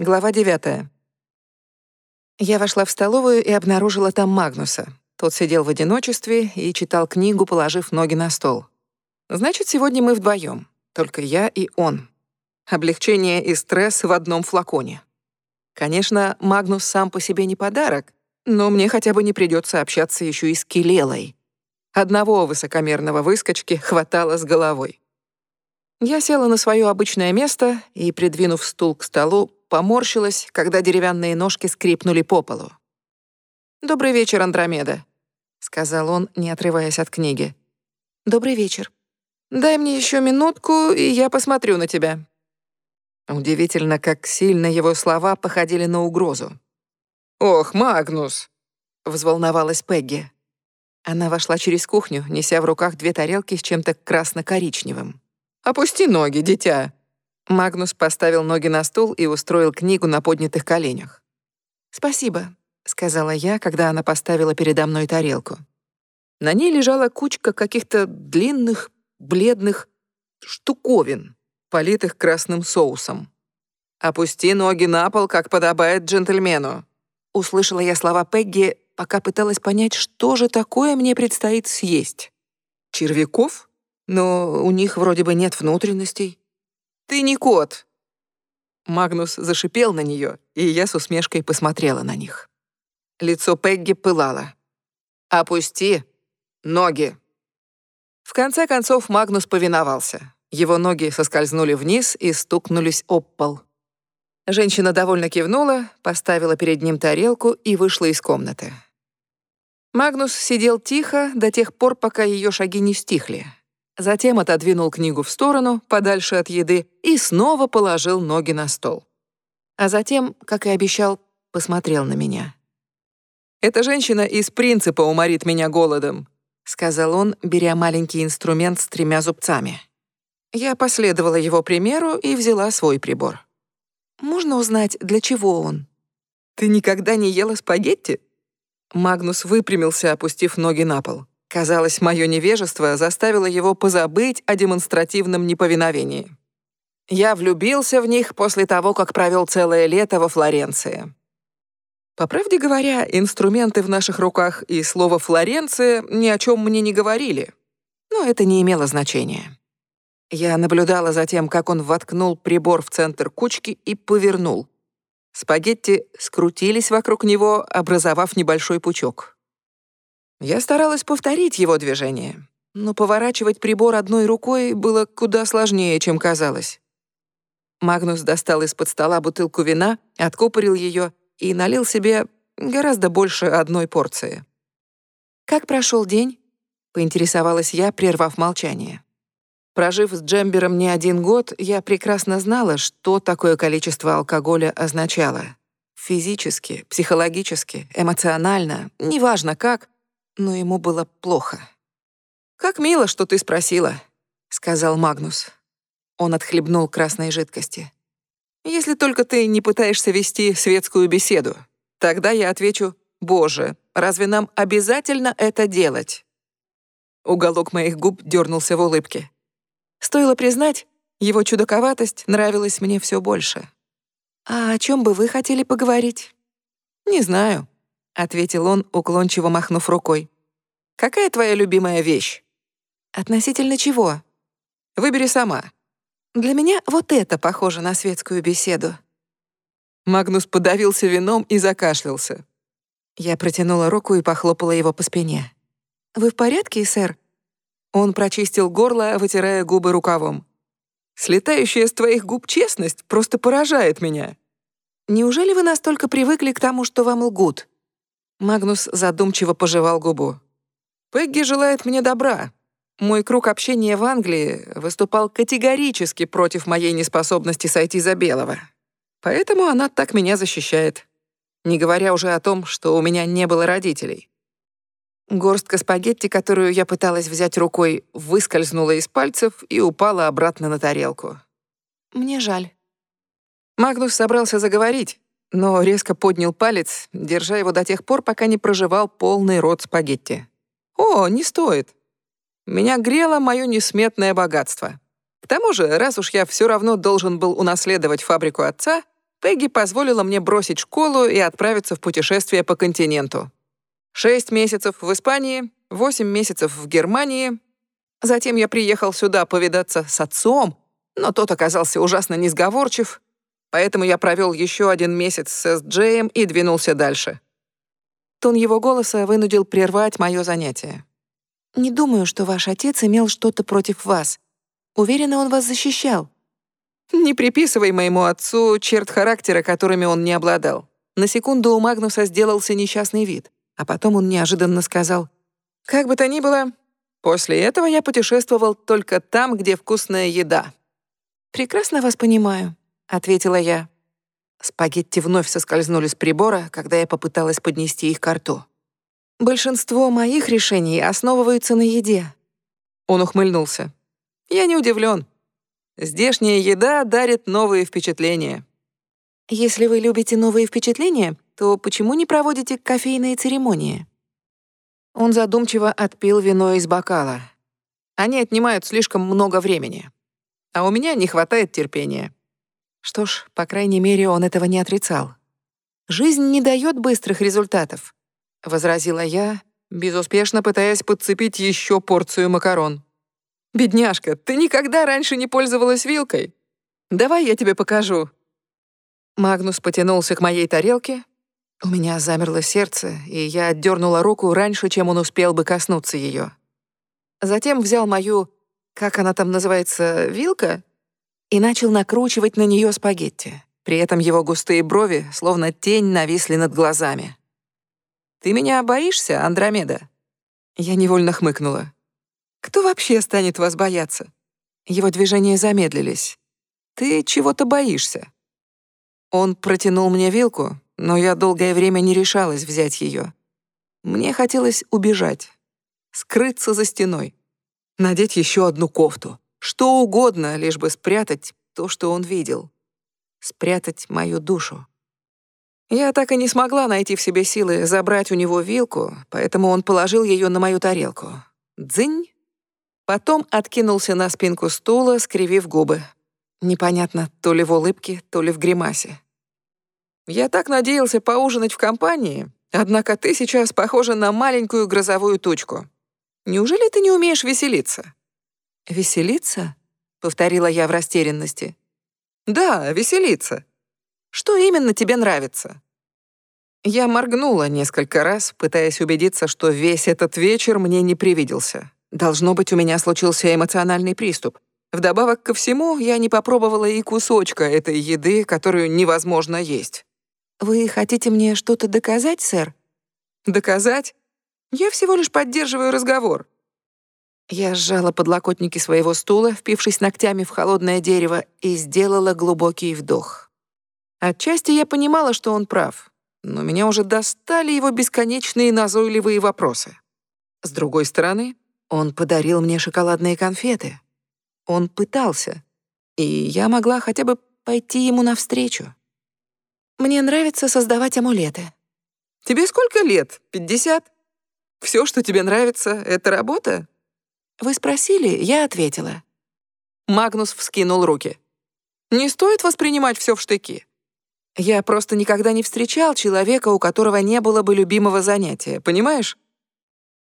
Глава 9. Я вошла в столовую и обнаружила там Магнуса. Тот сидел в одиночестве и читал книгу, положив ноги на стол. Значит, сегодня мы вдвоем, только я и он. Облегчение и стресс в одном флаконе. Конечно, Магнус сам по себе не подарок, но мне хотя бы не придется общаться еще и с Келелой. Одного высокомерного выскочки хватало с головой. Я села на свое обычное место и, придвинув стул к столу, поморщилась, когда деревянные ножки скрипнули по полу. «Добрый вечер, Андромеда», — сказал он, не отрываясь от книги. «Добрый вечер. Дай мне еще минутку, и я посмотрю на тебя». Удивительно, как сильно его слова походили на угрозу. «Ох, Магнус!» — взволновалась Пегги. Она вошла через кухню, неся в руках две тарелки с чем-то красно-коричневым. «Опусти ноги, дитя!» Магнус поставил ноги на стул и устроил книгу на поднятых коленях. «Спасибо», — сказала я, когда она поставила передо мной тарелку. На ней лежала кучка каких-то длинных, бледных штуковин, политых красным соусом. «Опусти ноги на пол, как подобает джентльмену», — услышала я слова Пегги, пока пыталась понять, что же такое мне предстоит съесть. «Червяков? Но у них вроде бы нет внутренностей». «Ты не кот!» Магнус зашипел на нее, и я с усмешкой посмотрела на них. Лицо Пегги пылало. «Опусти ноги!» В конце концов Магнус повиновался. Его ноги соскользнули вниз и стукнулись об пол. Женщина довольно кивнула, поставила перед ним тарелку и вышла из комнаты. Магнус сидел тихо до тех пор, пока ее шаги не стихли. Затем отодвинул книгу в сторону, подальше от еды, и снова положил ноги на стол. А затем, как и обещал, посмотрел на меня. «Эта женщина из принципа уморит меня голодом», — сказал он, беря маленький инструмент с тремя зубцами. Я последовала его примеру и взяла свой прибор. «Можно узнать, для чего он?» «Ты никогда не ела спагетти?» Магнус выпрямился, опустив ноги на пол. Казалось, мое невежество заставило его позабыть о демонстративном неповиновении. Я влюбился в них после того, как провел целое лето во Флоренции. По правде говоря, инструменты в наших руках и слово «Флоренция» ни о чем мне не говорили. Но это не имело значения. Я наблюдала за тем, как он воткнул прибор в центр кучки и повернул. Спагетти скрутились вокруг него, образовав небольшой пучок. Я старалась повторить его движение, но поворачивать прибор одной рукой было куда сложнее, чем казалось. Магнус достал из-под стола бутылку вина, откупорил ее и налил себе гораздо больше одной порции. «Как прошел день?» — поинтересовалась я, прервав молчание. Прожив с Джембером не один год, я прекрасно знала, что такое количество алкоголя означало. Физически, психологически, эмоционально, неважно как, но ему было плохо. «Как мило, что ты спросила», — сказал Магнус. Он отхлебнул красной жидкости. «Если только ты не пытаешься вести светскую беседу, тогда я отвечу, «Боже, разве нам обязательно это делать?» Уголок моих губ дернулся в улыбке. Стоило признать, его чудаковатость нравилась мне все больше. «А о чем бы вы хотели поговорить?» «Не знаю», ответил он, уклончиво махнув рукой. Какая твоя любимая вещь? Относительно чего? Выбери сама. Для меня вот это похоже на светскую беседу. Магнус подавился вином и закашлялся. Я протянула руку и похлопала его по спине. «Вы в порядке, сэр?» Он прочистил горло, вытирая губы рукавом. «Слетающая с твоих губ честность просто поражает меня. Неужели вы настолько привыкли к тому, что вам лгут?» Магнус задумчиво пожевал губу. «Пегги желает мне добра. Мой круг общения в Англии выступал категорически против моей неспособности сойти за белого. Поэтому она так меня защищает. Не говоря уже о том, что у меня не было родителей. Горстка спагетти, которую я пыталась взять рукой, выскользнула из пальцев и упала обратно на тарелку. Мне жаль. Магнус собрался заговорить, но резко поднял палец, держа его до тех пор, пока не проживал полный рот спагетти. «О, не стоит. Меня грело мое несметное богатство. К тому же, раз уж я все равно должен был унаследовать фабрику отца, Пегги позволила мне бросить школу и отправиться в путешествие по континенту. Шесть месяцев в Испании, восемь месяцев в Германии. Затем я приехал сюда повидаться с отцом, но тот оказался ужасно несговорчив, поэтому я провел еще один месяц с Джеем и двинулся дальше. Тон его голоса вынудил прервать мое занятие. «Не думаю, что ваш отец имел что-то против вас. Уверена, он вас защищал». Не приписывай моему отцу черт характера, которыми он не обладал. На секунду у Магнуса сделался несчастный вид, а потом он неожиданно сказал, «Как бы то ни было, после этого я путешествовал только там, где вкусная еда». «Прекрасно вас понимаю», — ответила я. Спагетти вновь соскользнули с прибора, когда я попыталась поднести их к рту. «Большинство моих решений основываются на еде». Он ухмыльнулся. «Я не удивлен. Здешняя еда дарит новые впечатления. Если вы любите новые впечатления, то почему не проводите кофейные церемонии? Он задумчиво отпил вино из бокала. Они отнимают слишком много времени. А у меня не хватает терпения. Что ж, по крайней мере, он этого не отрицал. «Жизнь не дает быстрых результатов», — возразила я, безуспешно пытаясь подцепить еще порцию макарон. «Бедняжка, ты никогда раньше не пользовалась вилкой? Давай я тебе покажу». Магнус потянулся к моей тарелке. У меня замерло сердце, и я отдернула руку раньше, чем он успел бы коснуться ее. Затем взял мою, как она там называется, вилка, и начал накручивать на нее спагетти. При этом его густые брови, словно тень, нависли над глазами. «Ты меня боишься, Андромеда?» Я невольно хмыкнула. Кто вообще станет вас бояться? Его движения замедлились. Ты чего-то боишься. Он протянул мне вилку, но я долгое время не решалась взять ее. Мне хотелось убежать, скрыться за стеной, надеть еще одну кофту, что угодно, лишь бы спрятать то, что он видел, спрятать мою душу. Я так и не смогла найти в себе силы забрать у него вилку, поэтому он положил ее на мою тарелку. Дзынь! Потом откинулся на спинку стула, скривив губы. Непонятно, то ли в улыбке, то ли в гримасе. «Я так надеялся поужинать в компании, однако ты сейчас похожа на маленькую грозовую тучку. Неужели ты не умеешь веселиться?» «Веселиться?» — повторила я в растерянности. «Да, веселиться. Что именно тебе нравится?» Я моргнула несколько раз, пытаясь убедиться, что весь этот вечер мне не привиделся. Должно быть, у меня случился эмоциональный приступ. Вдобавок ко всему, я не попробовала и кусочка этой еды, которую невозможно есть. «Вы хотите мне что-то доказать, сэр?» «Доказать? Я всего лишь поддерживаю разговор». Я сжала подлокотники своего стула, впившись ногтями в холодное дерево, и сделала глубокий вдох. Отчасти я понимала, что он прав, но меня уже достали его бесконечные назойливые вопросы. С другой стороны, он подарил мне шоколадные конфеты. Он пытался, и я могла хотя бы пойти ему навстречу. Мне нравится создавать амулеты. Тебе сколько лет? Пятьдесят? Все, что тебе нравится, — это работа? Вы спросили, я ответила. Магнус вскинул руки. Не стоит воспринимать все в штыки. Я просто никогда не встречал человека, у которого не было бы любимого занятия, понимаешь?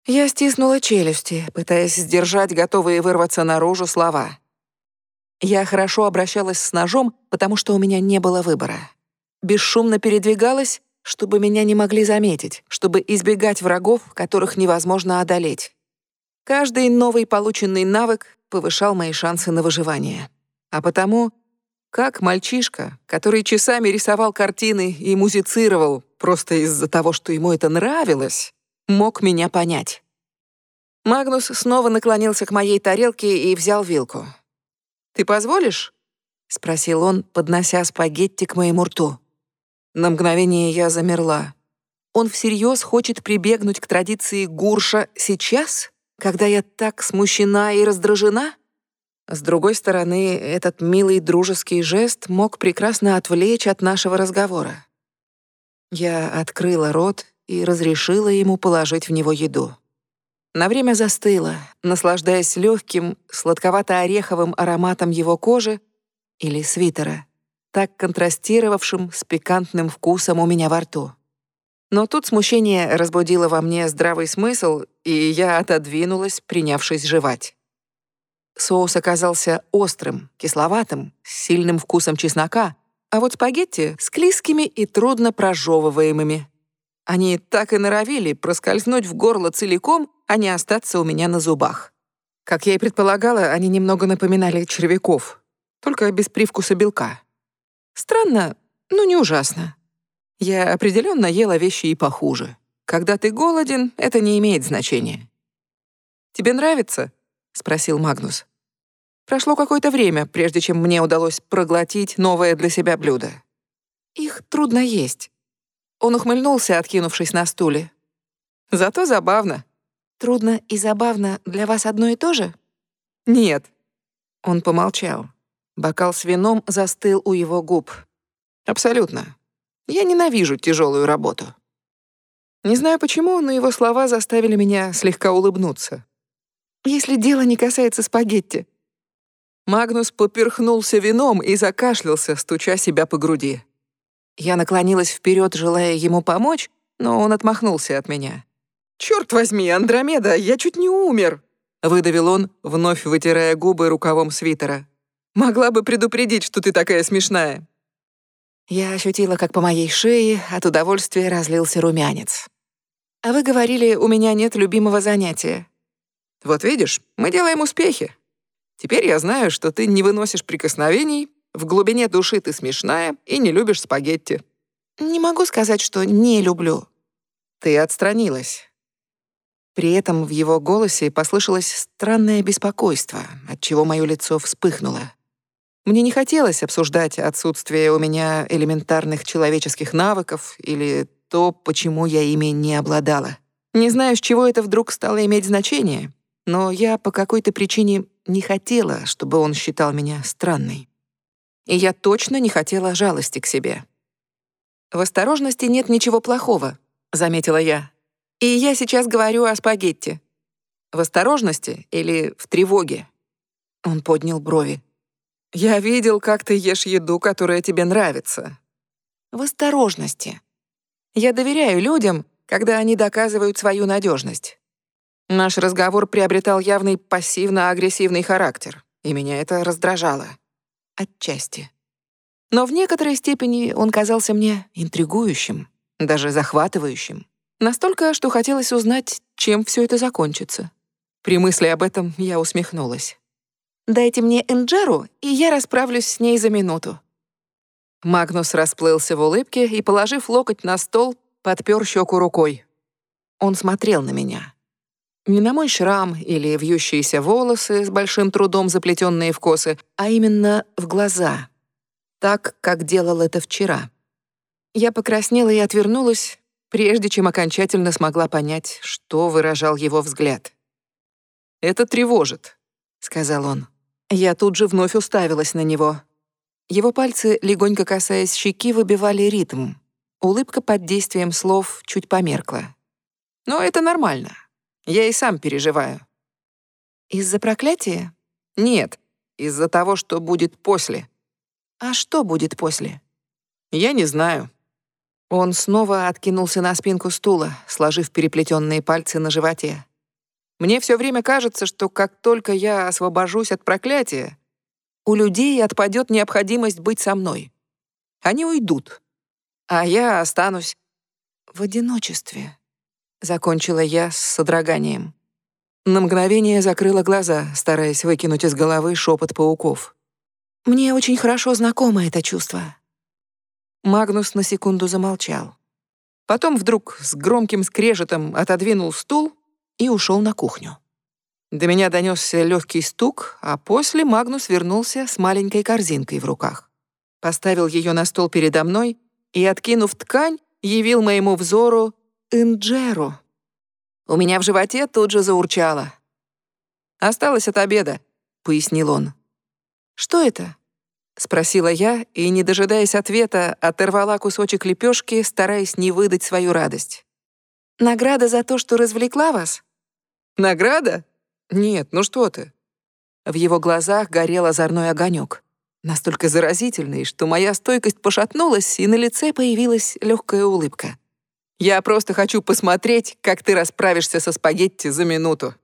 Я стиснула челюсти, пытаясь сдержать готовые вырваться наружу слова. Я хорошо обращалась с ножом, потому что у меня не было выбора. Бесшумно передвигалась, чтобы меня не могли заметить, чтобы избегать врагов, которых невозможно одолеть. Каждый новый полученный навык повышал мои шансы на выживание. А потому, как мальчишка, который часами рисовал картины и музицировал просто из-за того, что ему это нравилось, мог меня понять. Магнус снова наклонился к моей тарелке и взял вилку. «Ты позволишь?» — спросил он, поднося спагетти к моему рту. На мгновение я замерла. Он всерьез хочет прибегнуть к традиции гурша сейчас, когда я так смущена и раздражена? С другой стороны, этот милый дружеский жест мог прекрасно отвлечь от нашего разговора. Я открыла рот и разрешила ему положить в него еду. На время застыла, наслаждаясь легким, сладковато-ореховым ароматом его кожи или свитера, так контрастировавшим с пикантным вкусом у меня во рту. Но тут смущение разбудило во мне здравый смысл, и я отодвинулась, принявшись жевать. Соус оказался острым, кисловатым, с сильным вкусом чеснока, а вот спагетти — склизкими и трудно прожевываемыми. Они так и норовили проскользнуть в горло целиком, а не остаться у меня на зубах. Как я и предполагала, они немного напоминали червяков, только без привкуса белка. Странно, но не ужасно. Я определенно ела вещи и похуже. Когда ты голоден, это не имеет значения. «Тебе нравится?» — спросил Магнус. Прошло какое-то время, прежде чем мне удалось проглотить новое для себя блюдо. Их трудно есть. Он ухмыльнулся, откинувшись на стуле. Зато забавно. Трудно и забавно для вас одно и то же? Нет. Он помолчал. Бокал с вином застыл у его губ. Абсолютно. Я ненавижу тяжелую работу. Не знаю почему, но его слова заставили меня слегка улыбнуться. Если дело не касается спагетти. Магнус поперхнулся вином и закашлялся, стуча себя по груди. Я наклонилась вперед, желая ему помочь, но он отмахнулся от меня. «Чёрт возьми, Андромеда, я чуть не умер!» — выдавил он, вновь вытирая губы рукавом свитера. «Могла бы предупредить, что ты такая смешная». Я ощутила, как по моей шее от удовольствия разлился румянец. «А вы говорили, у меня нет любимого занятия». «Вот видишь, мы делаем успехи. Теперь я знаю, что ты не выносишь прикосновений, в глубине души ты смешная и не любишь спагетти». «Не могу сказать, что не люблю». «Ты отстранилась». При этом в его голосе послышалось странное беспокойство, от чего моё лицо вспыхнуло. Мне не хотелось обсуждать отсутствие у меня элементарных человеческих навыков или то, почему я ими не обладала. Не знаю, с чего это вдруг стало иметь значение, но я по какой-то причине не хотела, чтобы он считал меня странной. И я точно не хотела жалости к себе. «В осторожности нет ничего плохого», — заметила я. «И я сейчас говорю о спагетти. В осторожности или в тревоге?» Он поднял брови. «Я видел, как ты ешь еду, которая тебе нравится». «В осторожности. Я доверяю людям, когда они доказывают свою надежность. Наш разговор приобретал явный пассивно-агрессивный характер, и меня это раздражало. Отчасти. Но в некоторой степени он казался мне интригующим, даже захватывающим. Настолько, что хотелось узнать, чем все это закончится. При мысли об этом я усмехнулась. «Дайте мне Энджеру, и я расправлюсь с ней за минуту». Магнус расплылся в улыбке и, положив локоть на стол, подпер щеку рукой. Он смотрел на меня. Не на мой шрам или вьющиеся волосы, с большим трудом заплетенные в косы, а именно в глаза. Так, как делал это вчера. Я покраснела и отвернулась, прежде чем окончательно смогла понять, что выражал его взгляд. «Это тревожит», — сказал он. Я тут же вновь уставилась на него. Его пальцы, легонько касаясь щеки, выбивали ритм. Улыбка под действием слов чуть померкла. «Но это нормально. Я и сам переживаю. Из-за проклятия? Нет, из-за того, что будет после. А что будет после? Я не знаю. Он снова откинулся на спинку стула, сложив переплетенные пальцы на животе. Мне все время кажется, что как только я освобожусь от проклятия, у людей отпадет необходимость быть со мной. Они уйдут, а я останусь в одиночестве закончила я с содроганием. На мгновение закрыла глаза, стараясь выкинуть из головы шепот пауков. Мне очень хорошо знакомо это чувство. Магнус на секунду замолчал. Потом вдруг с громким скрежетом отодвинул стул и ушел на кухню. До меня донесся легкий стук, а после Магнус вернулся с маленькой корзинкой в руках. Поставил ее на стол передо мной и, откинув ткань, явил моему взору инджеро. У меня в животе тут же заурчало. «Осталось от обеда», — пояснил он. «Что это?» — спросила я и, не дожидаясь ответа, оторвала кусочек лепешки, стараясь не выдать свою радость. «Награда за то, что развлекла вас?» «Награда? Нет, ну что ты». В его глазах горел озорной огонек. настолько заразительный, что моя стойкость пошатнулась, и на лице появилась легкая улыбка. «Я просто хочу посмотреть, как ты расправишься со спагетти за минуту».